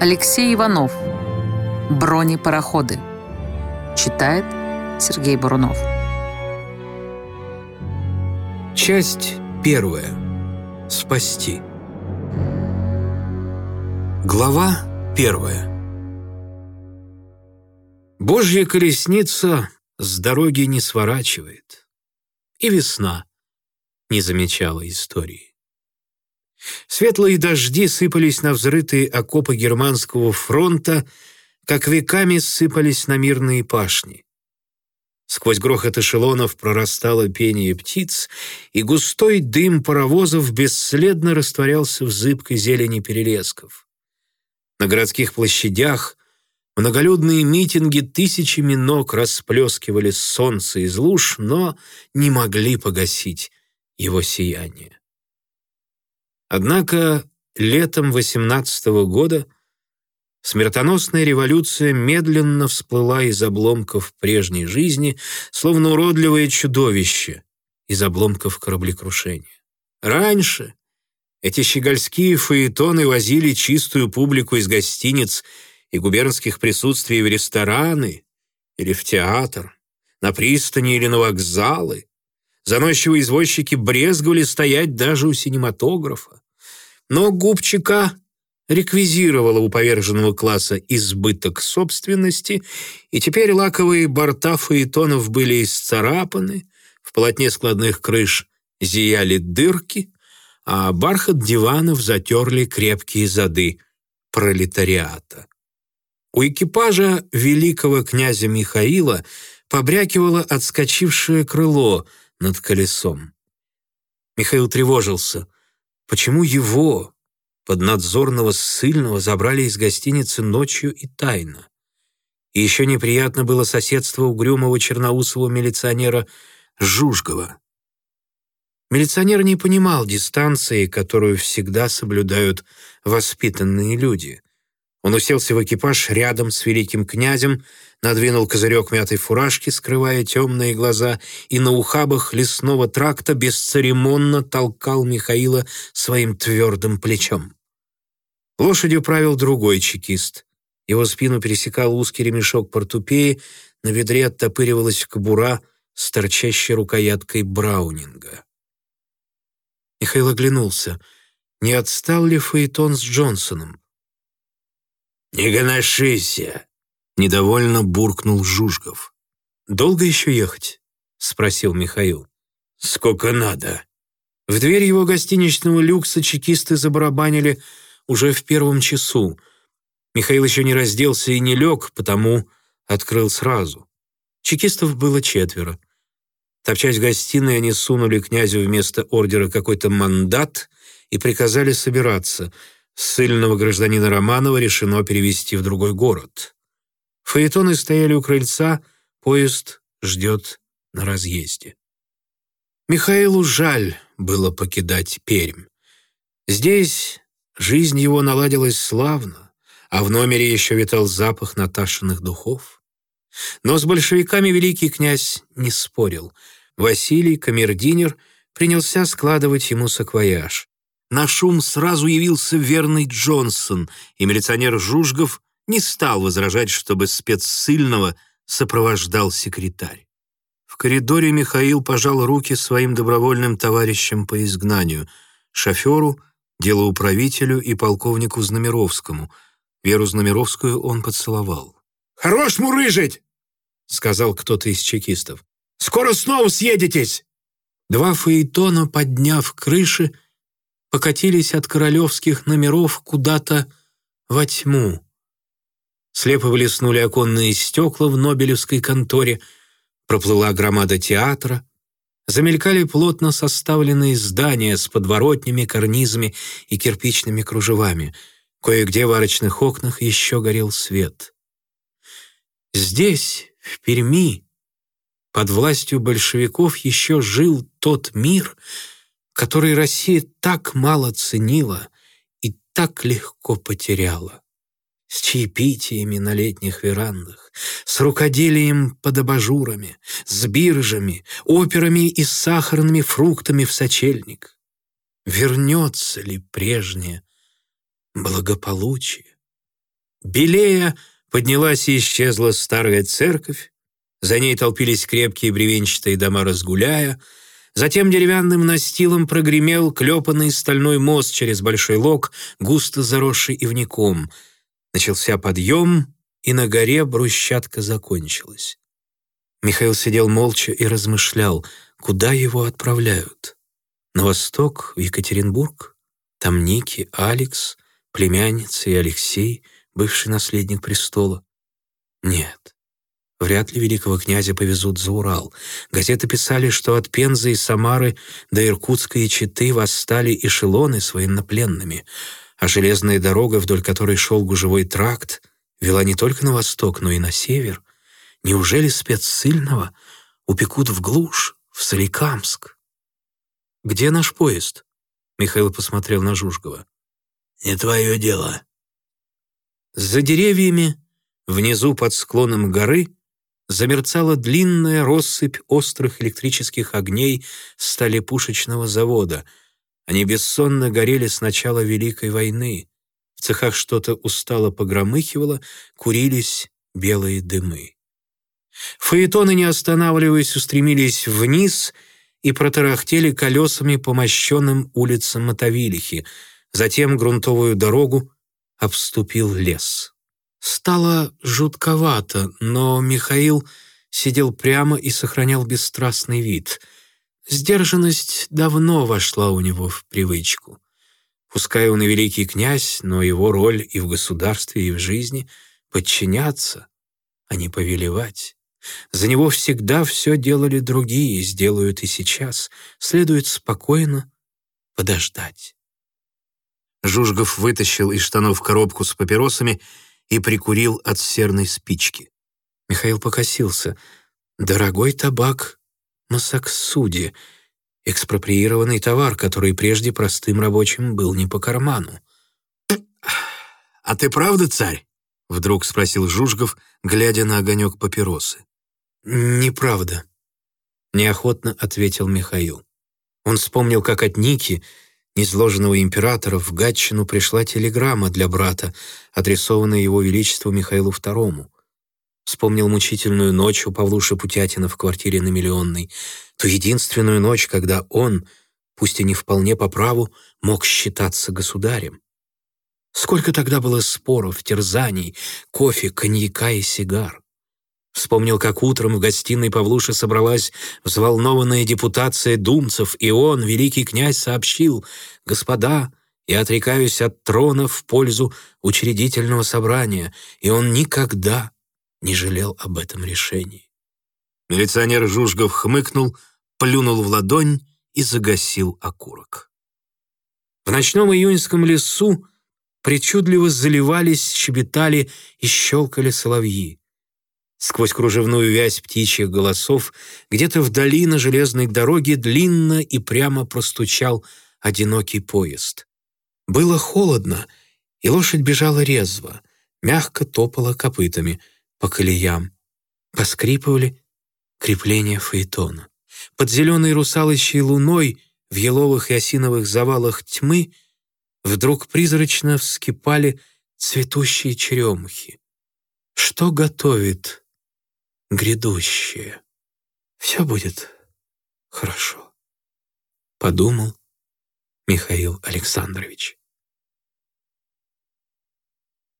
Алексей Иванов. Бронепароходы. Читает Сергей Бурунов. Часть первая. Спасти. Глава первая. Божья колесница с дороги не сворачивает. И весна не замечала истории. Светлые дожди сыпались на взрытые окопы германского фронта, как веками сыпались на мирные пашни. Сквозь грохот эшелонов прорастало пение птиц, и густой дым паровозов бесследно растворялся в зыбкой зелени перелесков. На городских площадях многолюдные митинги тысячами ног расплескивали солнце из луж, но не могли погасить его сияние. Однако летом 18 -го года смертоносная революция медленно всплыла из обломков прежней жизни, словно уродливое чудовище из обломков кораблекрушения. Раньше эти щегольские фаэтоны возили чистую публику из гостиниц и губернских присутствий в рестораны или в театр, на пристани или на вокзалы, Заносчивые извозчики брезговали стоять даже у синематографа. Но губчика реквизировала у поверженного класса избыток собственности, и теперь лаковые борта фаэтонов были исцарапаны, в полотне складных крыш зияли дырки, а бархат диванов затерли крепкие зады пролетариата. У экипажа великого князя Михаила побрякивало отскочившее крыло — над колесом. Михаил тревожился. Почему его, поднадзорного ссыльного, забрали из гостиницы ночью и тайно? И еще неприятно было соседство угрюмого черноусого милиционера Жужгова. Милиционер не понимал дистанции, которую всегда соблюдают воспитанные люди. Он уселся в экипаж рядом с великим князем, надвинул козырек мятой фуражки, скрывая темные глаза, и на ухабах лесного тракта бесцеремонно толкал Михаила своим твердым плечом. Лошадью правил другой чекист. Его спину пересекал узкий ремешок портупеи, на ведре оттопыривалась кобура с торчащей рукояткой браунинга. Михаил оглянулся. Не отстал ли Фаэтон с Джонсоном? «Не гоношися!» — недовольно буркнул Жужгов. «Долго еще ехать?» — спросил Михаил. «Сколько надо». В дверь его гостиничного люкса чекисты забарабанили уже в первом часу. Михаил еще не разделся и не лег, потому открыл сразу. Чекистов было четверо. Топчась в гостиной, они сунули князю вместо ордера какой-то мандат и приказали собираться — Ссыльного гражданина Романова решено перевести в другой город. Фаэтоны стояли у крыльца, поезд ждет на разъезде. Михаилу жаль было покидать Пермь. Здесь жизнь его наладилась славно, а в номере еще витал запах Наташиных духов. Но с большевиками великий князь не спорил. Василий, камердинер принялся складывать ему саквояж. На шум сразу явился верный Джонсон, и милиционер Жужгов не стал возражать, чтобы спецсыльного сопровождал секретарь. В коридоре Михаил пожал руки своим добровольным товарищам по изгнанию, шоферу, делоуправителю и полковнику Знамеровскому. Веру Знамеровскую он поцеловал. «Хорош мурыжить!» — сказал кто-то из чекистов. «Скоро снова съедетесь!» Два фаэтона, подняв крыши, покатились от королевских номеров куда-то во тьму. Слепо блеснули оконные стекла в Нобелевской конторе, проплыла громада театра, замелькали плотно составленные здания с подворотнями, карнизами и кирпичными кружевами. Кое-где в арочных окнах еще горел свет. Здесь, в Перми, под властью большевиков еще жил тот мир — который Россия так мало ценила и так легко потеряла. С чаепитиями на летних верандах, с рукоделием под абажурами, с биржами, операми и сахарными фруктами в сочельник. Вернется ли прежнее благополучие? Белея поднялась и исчезла старая церковь, за ней толпились крепкие бревенчатые дома разгуляя, затем деревянным настилом прогремел клепанный стальной мост через большой лог, густо заросший ивником. Начался подъем, и на горе брусчатка закончилась. Михаил сидел молча и размышлял, куда его отправляют. На восток, в Екатеринбург? Там Ники, Алекс, племянница и Алексей, бывший наследник престола. Нет, вряд ли великого князя повезут за Урал. Газеты писали, что от Пензы и Самары до Иркутска и Читы восстали эшелоны с военнопленными, а железная дорога, вдоль которой шел гужевой тракт, вела не только на восток, но и на север. Неужели спецсыльного упекут в глушь, в Соликамск? «Где наш поезд?» Михаил посмотрел на Жужгова. «Не твое дело». За деревьями, внизу под склоном горы, замерцала длинная россыпь острых электрических огней сталепушечного завода. Они бессонно горели с начала Великой войны. В цехах что-то устало погромыхивало, курились белые дымы. Фаэтоны, не останавливаясь, устремились вниз и протарахтели колесами по мощенным улицам Мотовилихи. Затем грунтовую дорогу обступил лес. Стало жутковато, но Михаил сидел прямо и сохранял бесстрастный вид. Сдержанность давно вошла у него в привычку. Пускай он и великий князь, но его роль и в государстве, и в жизни — подчиняться, а не повелевать. За него всегда все делали другие, сделают и сейчас. Следует спокойно подождать. Жужгов вытащил из штанов коробку с папиросами и прикурил от серной спички. Михаил покосился. Дорогой табак Масаксуди, экспроприированный товар, который прежде простым рабочим был не по карману. «А ты правда царь?» — вдруг спросил Жужгов, глядя на огонек папиросы. «Неправда», — неохотно ответил Михаил. Он вспомнил, как от Ники, незложенного императора, в Гатчину пришла телеграмма для брата, адресованная его величеству Михаилу II. Вспомнил мучительную ночь у Павлуши Путятина в квартире на Миллионной, ту единственную ночь, когда он, пусть и не вполне по праву, мог считаться государем. Сколько тогда было споров, терзаний, кофе, коньяка и сигар. Вспомнил, как утром в гостиной Павлуши собралась взволнованная депутация думцев, и он, великий князь, сообщил «Господа, я отрекаюсь от трона в пользу учредительного собрания», и он никогда не жалел об этом решении. Милиционер Жужгов хмыкнул, плюнул в ладонь и загасил окурок. В ночном июньском лесу причудливо заливались, щебетали и щелкали соловьи. Сквозь кружевную вязь птичьих голосов где-то вдали на железной дороге длинно и прямо простучал одинокий поезд. Было холодно, и лошадь бежала резво, мягко топала копытами по колеям. Поскрипывали крепления фаэтона. Под зеленой русалочьей луной в еловых и осиновых завалах тьмы вдруг призрачно вскипали цветущие черемухи. Что готовит грядущее. Все будет хорошо, подумал Михаил Александрович.